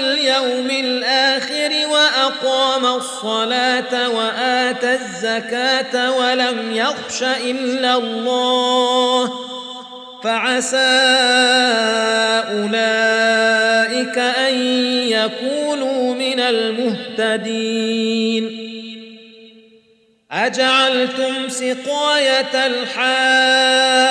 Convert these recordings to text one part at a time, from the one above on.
واليوم الآخر وأقام الصلاة وآتى الزكاة ولم يخش إلا الله فعسى أولئك أن يكونوا من المهتدين أجعلتم سقاية الحاج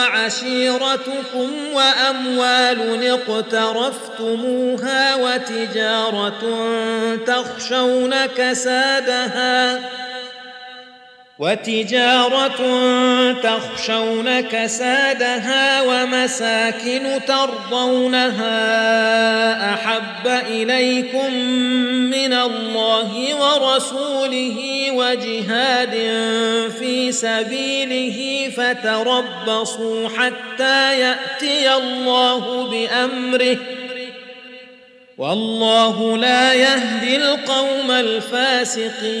وعشيرتكم وأموال اقترفتموها وتجارة تخشون كسادها وتجارة تخشون كسادها ومساكن ترضونها أحب إليكم من الله ورسوله وجهاد في سبيله فتربصوا حتى يأتي الله بأمره. والله لا يهدي القوم الفاسقين.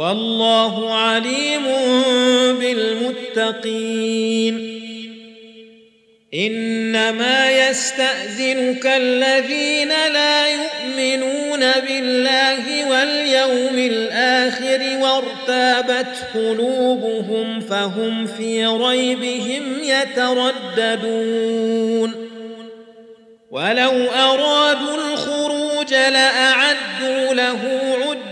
والله عليم بالمتقين. إنما يستأذنك الذين لا يؤمنون بالله واليوم الآخر وارتابت قلوبهم فهم في ريبهم يترددون. ولو أرادوا الخروج لأعدوا له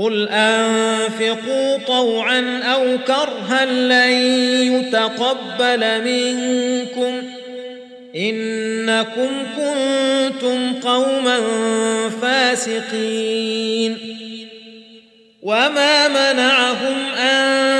قل انفقوا طوعا أو كرها لن يتقبل منكم انكم كنتم قوما فاسقين وما منعهم ان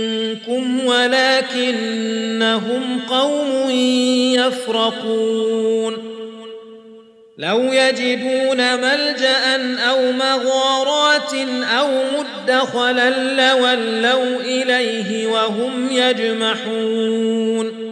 ولكنهم قوم يفرقون. لو يجدون ملجأ أو مغارات أو مدخلا لولوا إليه وهم يجمحون.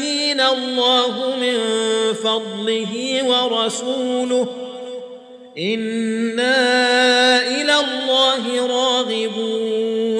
سيؤتينا الله من فضله ورسوله إنا إلى الله راغبون.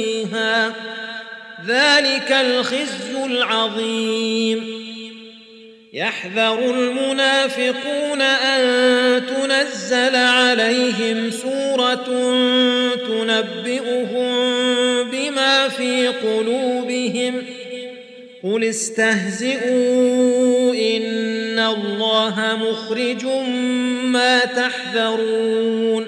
ذلك الخزي العظيم. يحذر المنافقون أن تنزل عليهم سورة تنبئهم بما في قلوبهم. قل استهزئوا إن الله مخرج ما تحذرون.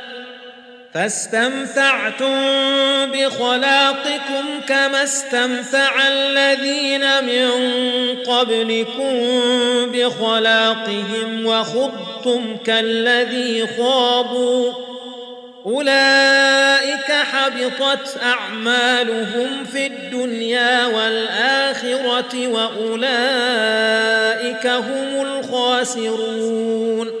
فاستمتعتم بخلاقكم كما استمتع الذين من قبلكم بخلاقهم وخضتم كالذي خاضوا. أولئك حبطت أعمالهم في الدنيا والآخرة وأولئك هم الخاسرون.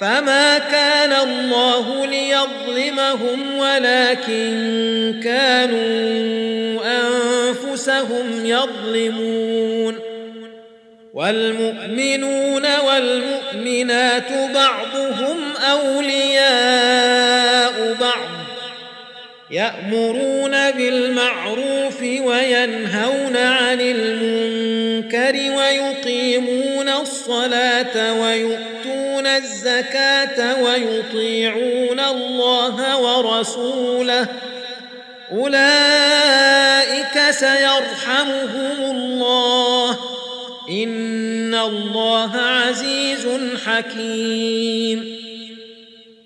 فما كان الله ليظلمهم ولكن كانوا انفسهم يظلمون والمؤمنون والمؤمنات بعضهم اولياء بعض يامرون بالمعروف وينهون عن المنكر ويقيمون الصلاه ويؤتون الزكاة ويطيعون الله ورسوله. أولئك سيرحمهم الله. إن الله عزيز حكيم.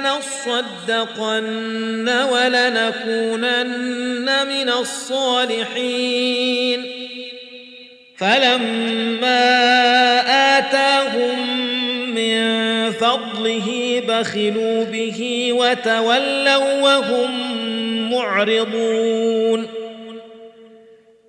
لنصدقن ولنكونن من الصالحين. فلما آتاهم من فضله بخلوا به وتولوا وهم معرضون.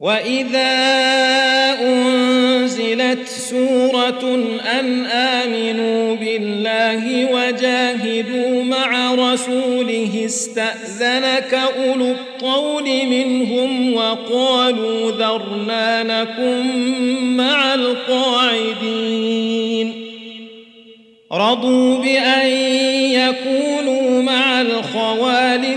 وإذا أنزلت سورة أن آمنوا بالله وجاهدوا مع رسوله استأذنك أولو الطول منهم وقالوا ذرنا نكن مع القاعدين رضوا بأن يكونوا مع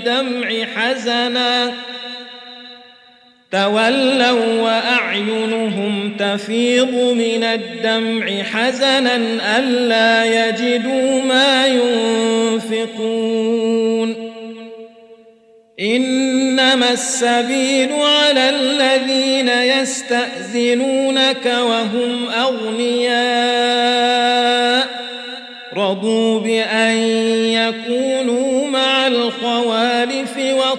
الدمع حزنا. تولوا وأعينهم تفيض من الدمع حزنا ألا يجدوا ما ينفقون. إنما السبيل على الذين يستأذنونك وهم أغنياء. رضوا بأن يكونوا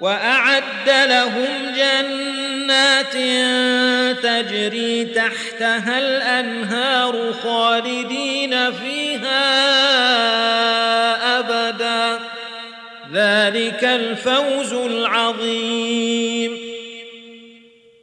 وأعد لهم جنات تجري تحتها الأنهار خالدين فيها أبدا. ذلك الفوز العظيم.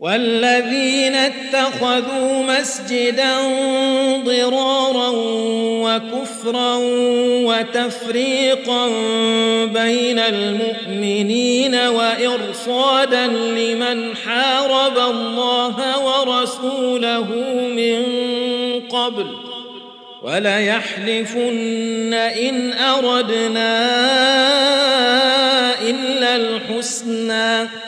والذين اتخذوا مسجدا ضرارا وكفرا وتفريقا بين المؤمنين وإرصادا لمن حارب الله ورسوله من قبل وليحلفن إن أردنا إلا الحسنى